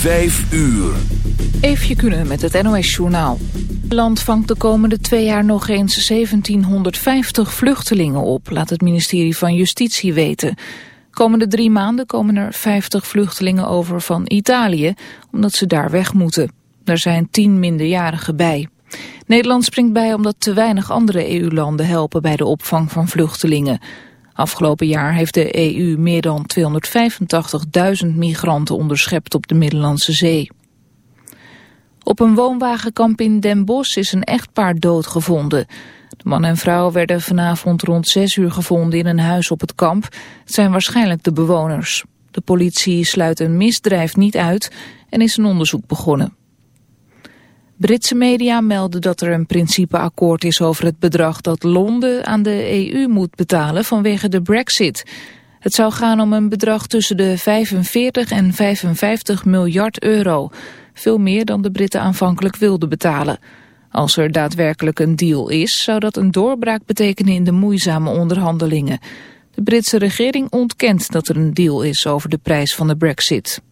Vijf uur. Eefje kunnen met het NOS Journaal. Nederland vangt de komende twee jaar nog eens 1750 vluchtelingen op, laat het ministerie van Justitie weten. Komende drie maanden komen er 50 vluchtelingen over van Italië, omdat ze daar weg moeten. Er zijn tien minderjarigen bij. Nederland springt bij omdat te weinig andere EU-landen helpen bij de opvang van vluchtelingen. Afgelopen jaar heeft de EU meer dan 285.000 migranten onderschept op de Middellandse Zee. Op een woonwagenkamp in Den Bosch is een echtpaar doodgevonden. De man en vrouw werden vanavond rond 6 uur gevonden in een huis op het kamp. Het zijn waarschijnlijk de bewoners. De politie sluit een misdrijf niet uit en is een onderzoek begonnen. Britse media melden dat er een principeakkoord is over het bedrag dat Londen aan de EU moet betalen vanwege de brexit. Het zou gaan om een bedrag tussen de 45 en 55 miljard euro. Veel meer dan de Britten aanvankelijk wilden betalen. Als er daadwerkelijk een deal is, zou dat een doorbraak betekenen in de moeizame onderhandelingen. De Britse regering ontkent dat er een deal is over de prijs van de brexit.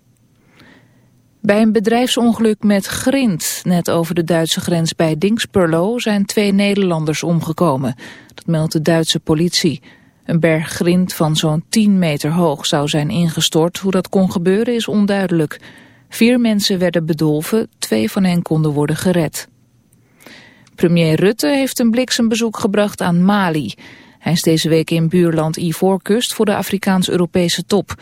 Bij een bedrijfsongeluk met grind, net over de Duitse grens bij Dingsperlo, zijn twee Nederlanders omgekomen. Dat meldt de Duitse politie. Een berg grind van zo'n 10 meter hoog zou zijn ingestort. Hoe dat kon gebeuren is onduidelijk. Vier mensen werden bedolven, twee van hen konden worden gered. Premier Rutte heeft een bliksembezoek gebracht aan Mali. Hij is deze week in buurland Ivoorkust voor de Afrikaans-Europese top.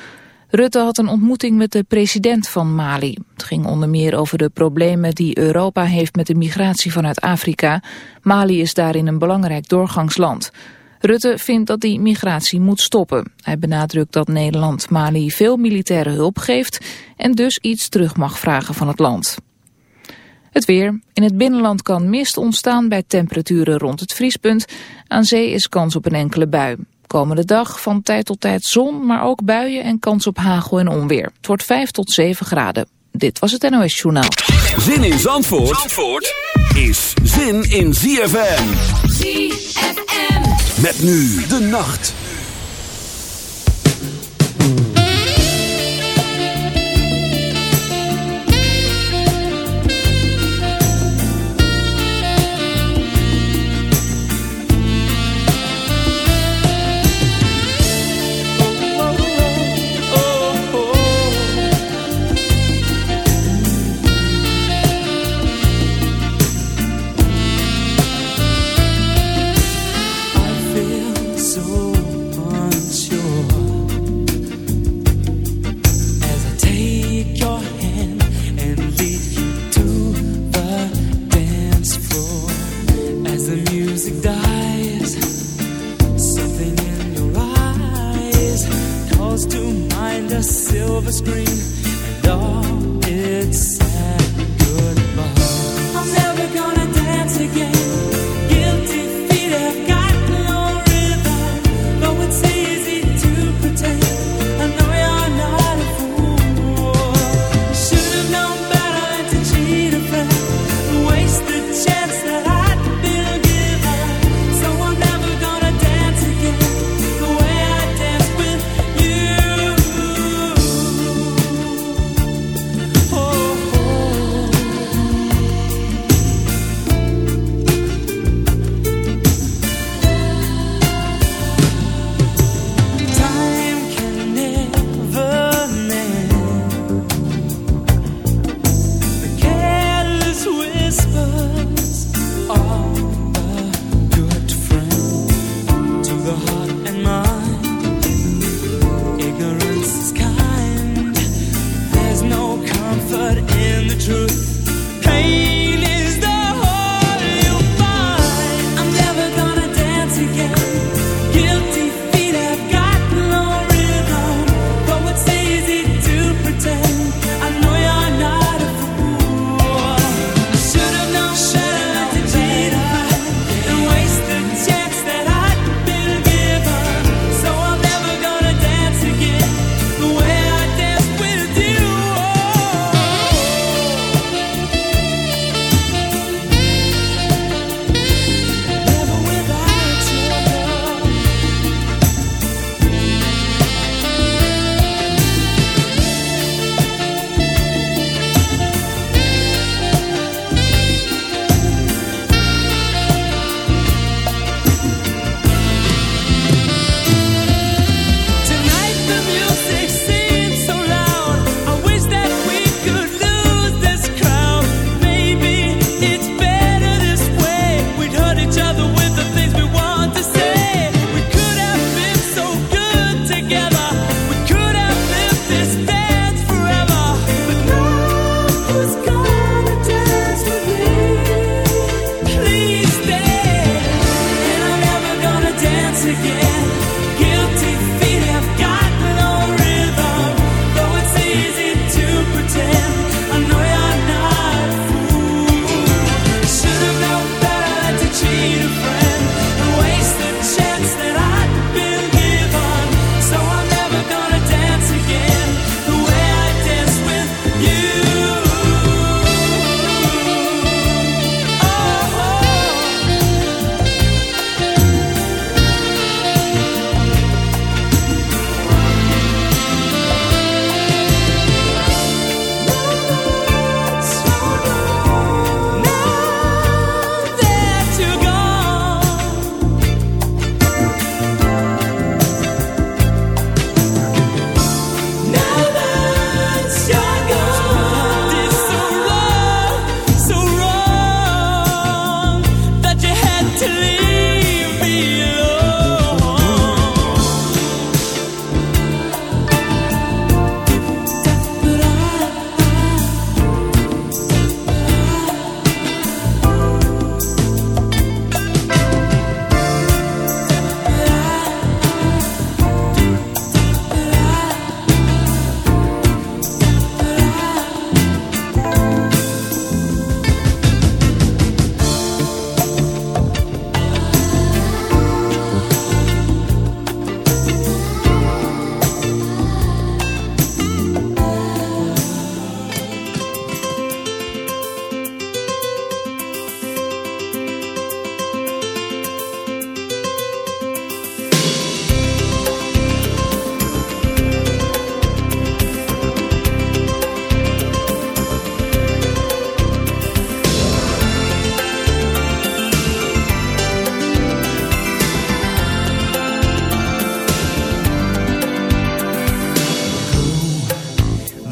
Rutte had een ontmoeting met de president van Mali. Het ging onder meer over de problemen die Europa heeft met de migratie vanuit Afrika. Mali is daarin een belangrijk doorgangsland. Rutte vindt dat die migratie moet stoppen. Hij benadrukt dat Nederland Mali veel militaire hulp geeft en dus iets terug mag vragen van het land. Het weer. In het binnenland kan mist ontstaan bij temperaturen rond het vriespunt. Aan zee is kans op een enkele bui. Komende dag van tijd tot tijd zon, maar ook buien en kans op hagel en onweer. Het wordt 5 tot 7 graden. Dit was het NOS Journaal. Zin in Zandvoort, Zandvoort is zin in ZFM. ZFM. Met nu de nacht.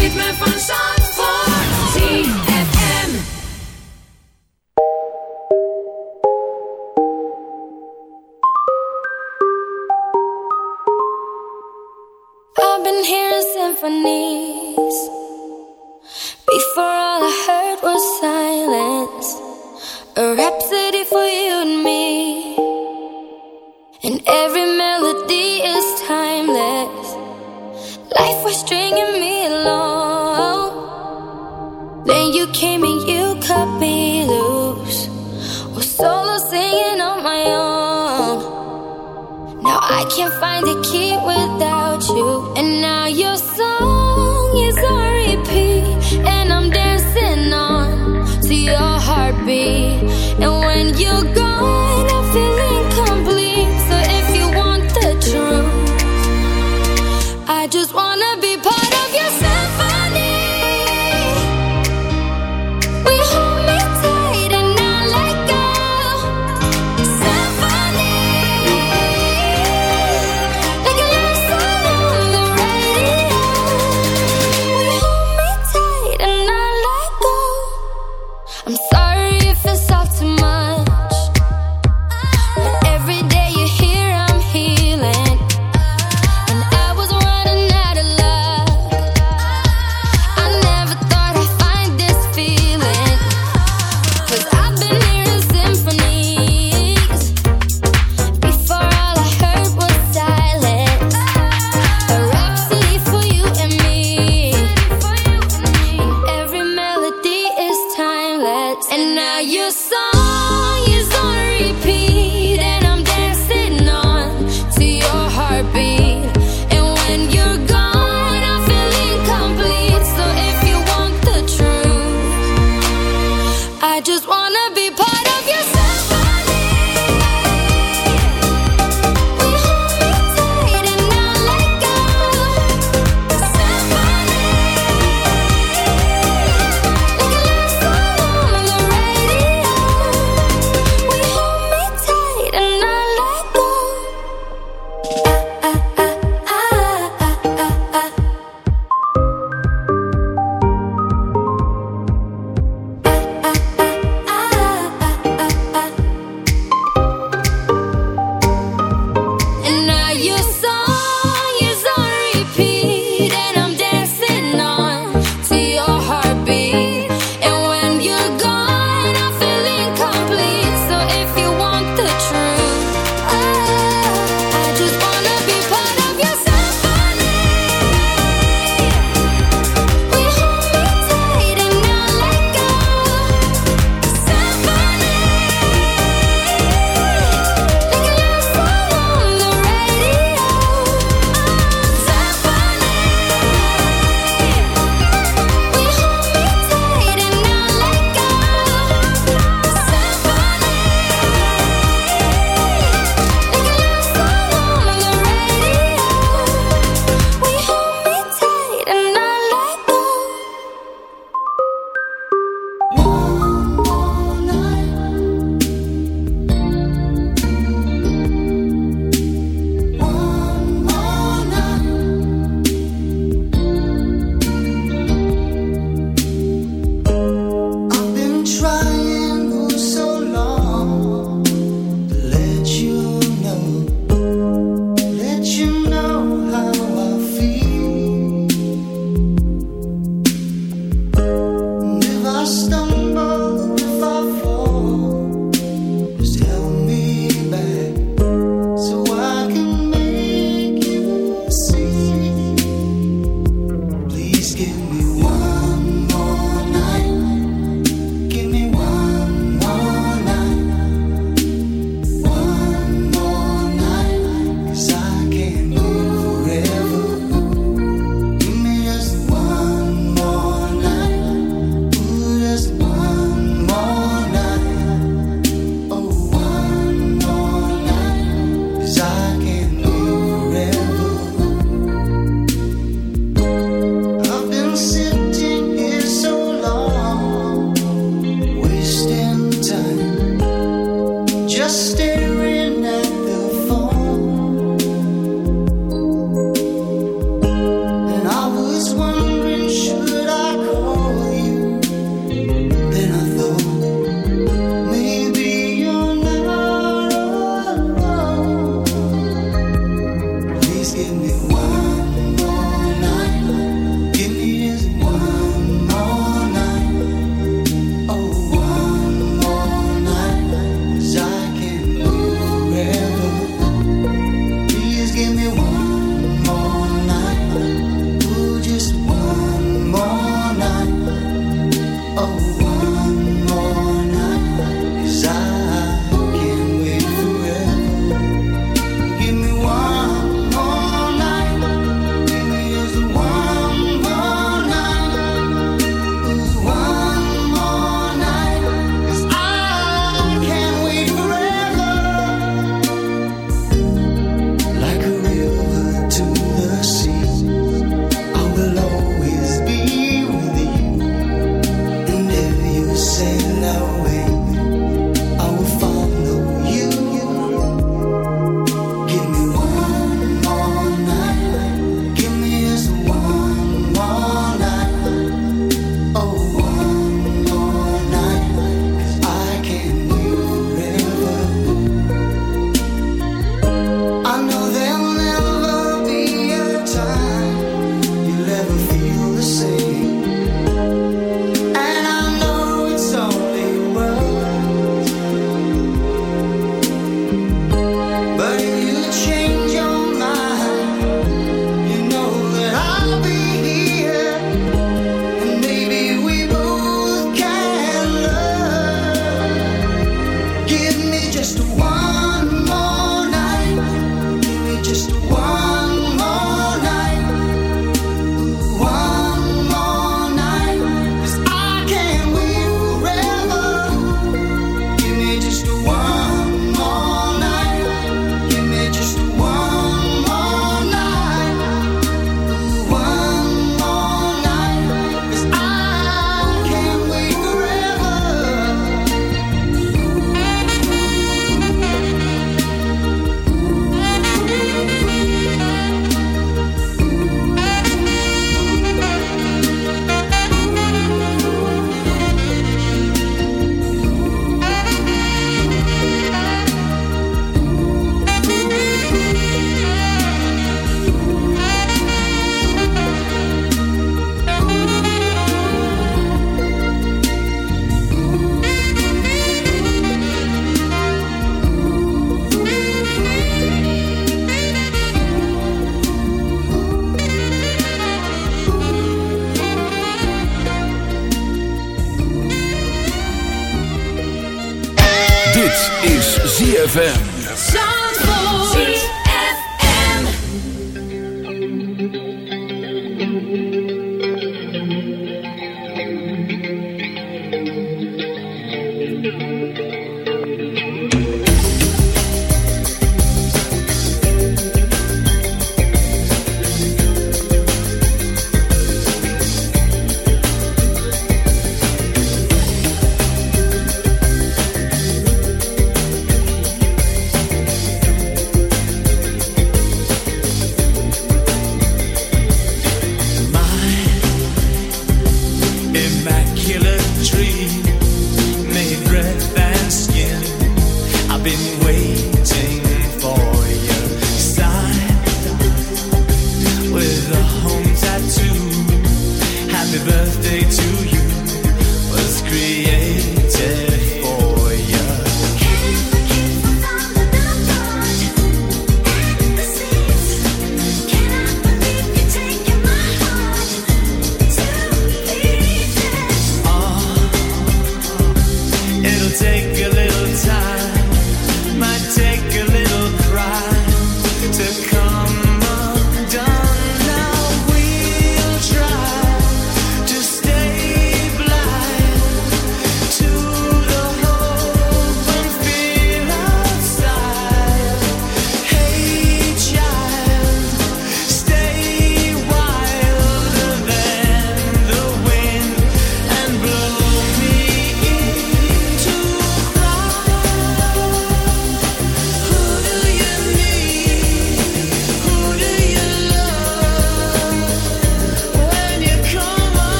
ritme van zand.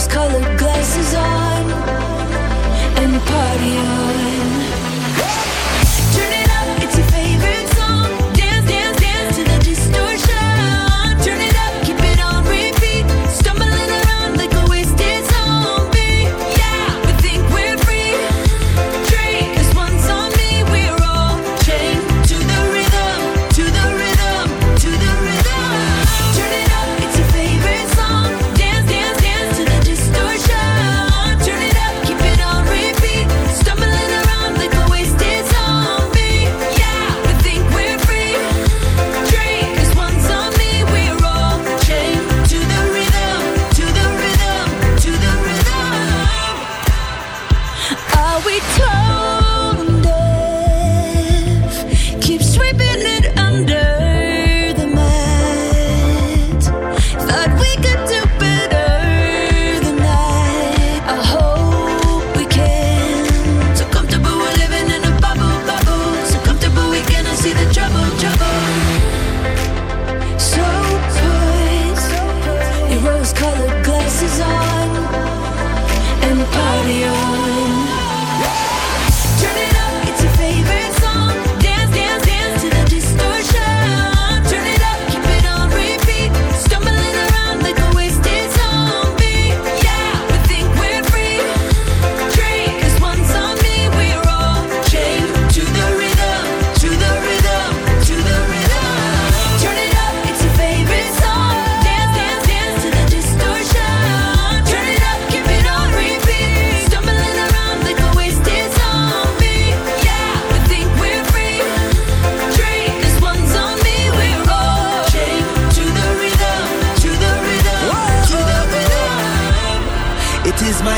was colored glass.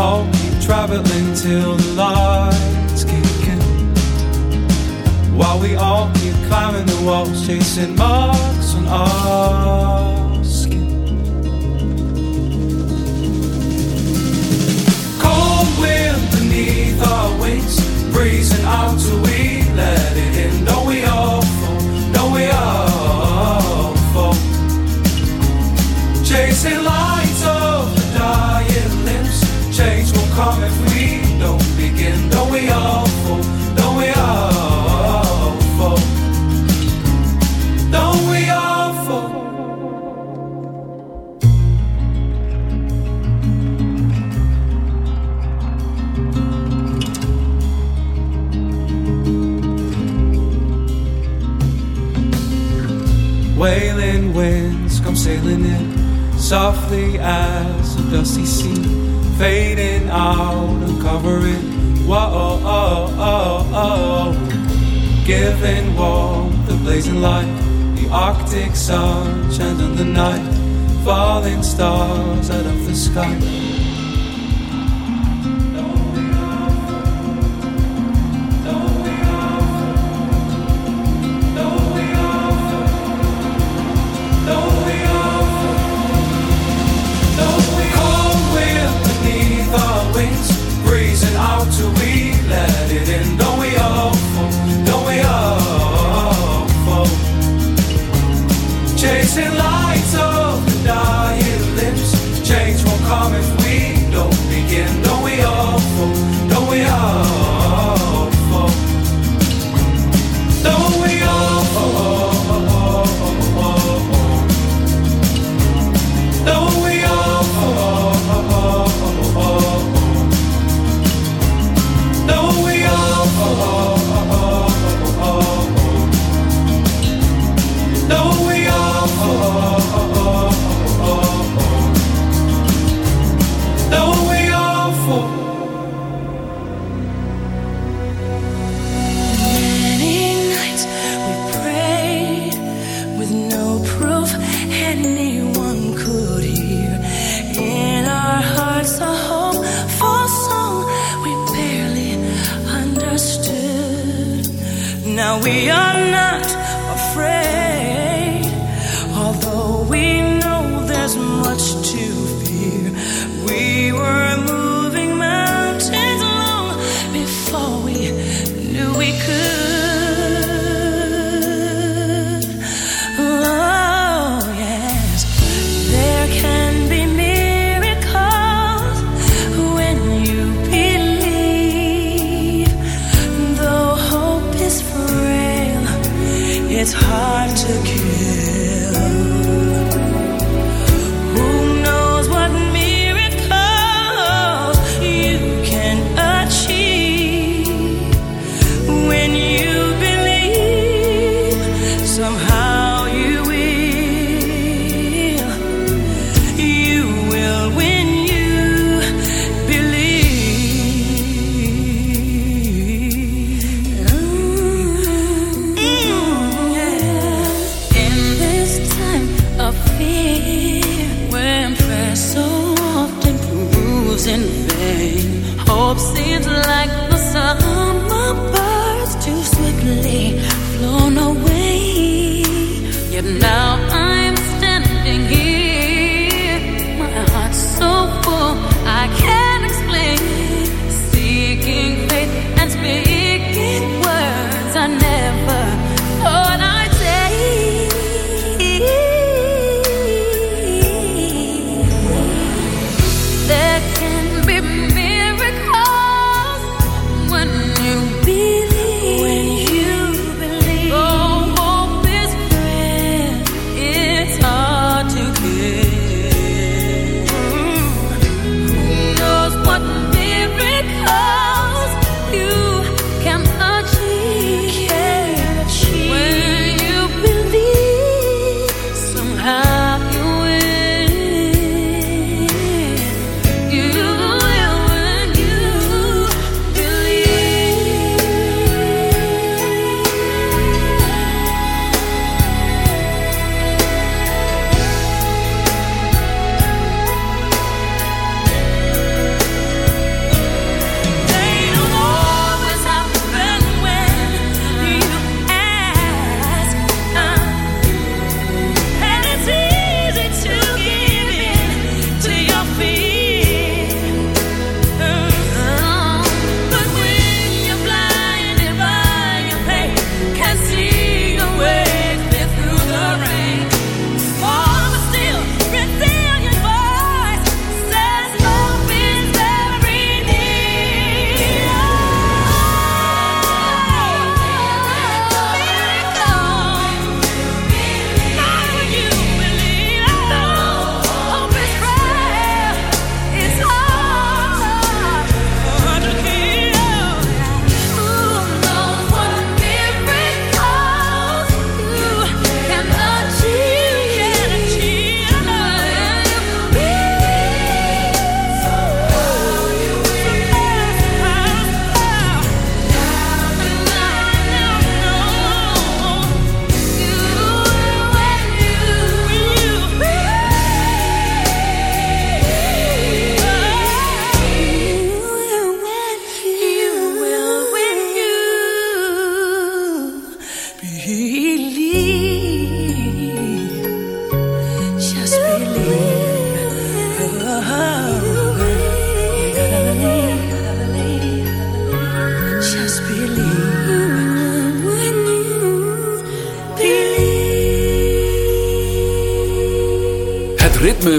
all keep traveling till the lights kick in. While we all keep climbing the walls, chasing marks on our skin. Cold wind stars out of the sky.